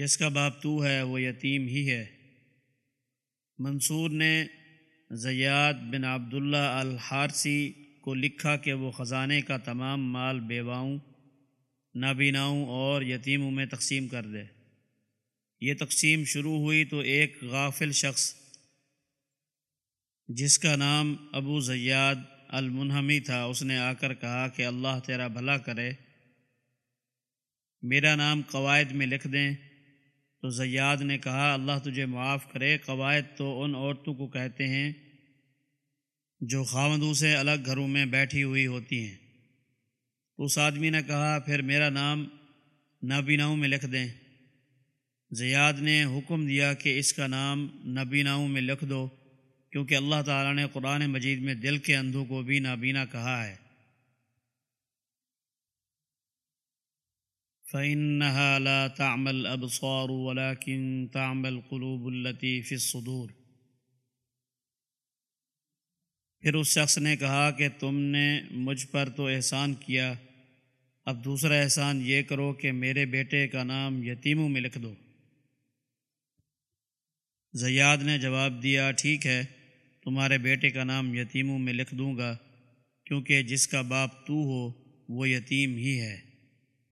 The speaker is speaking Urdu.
جس کا باپ تو ہے وہ یتیم ہی ہے۔ منصور نے زیاد بن عبداللہ الحارثی کو لکھا کہ وہ خزانے کا تمام مال بیواؤں، نابیناؤں اور یتیموں میں تقسیم کر دے۔ یہ تقسیم شروع ہوئی تو ایک غافل شخص، جس کا نام ابو زیاد المنہمی تھا، اس نے آ کر کہا کہ اللہ تیرا بھلا کرے، میرا نام قواعد میں لکھ دیں۔ تو زیاد نے کہا، اللہ تجھے معاف کرے، قواعد تو ان عورتوں کو کہتے ہیں جو خاوندوں سے الگ گھروں میں بیٹھی ہوئی ہوتی ہیں۔ اس آدمی نے کہا، پھر میرا نام نابیناؤں میں لکھ دیں۔ زیاد نے حکم دیا کہ اس کا نام نابیناؤں میں لکھ دو، کیونکہ اللہ تعالیٰ نے قرآن مجید میں دل کے اندھوں کو بھی نابینا کہا ہے۔ فَإِنَّهَا لَا تَعْمَ الْأَبْصَارُ وَلَكِن تَعْمَ الْقُلُوبُ الَّتِي فِي الصُّدُورِ۔ پھر اس شخص نے کہا کہ تم نے مجھ پر تو احسان کیا، اب دوسرا احسان یہ کرو کہ میرے بیٹے کا نام یتیموں میں لکھ دو۔ زیاد نے جواب دیا، ٹھیک ہے، تمہارے بیٹے کا نام یتیموں میں لکھ دوں گا، کیونکہ جس کا باپ تو ہو، وہ یتیم ہی ہے۔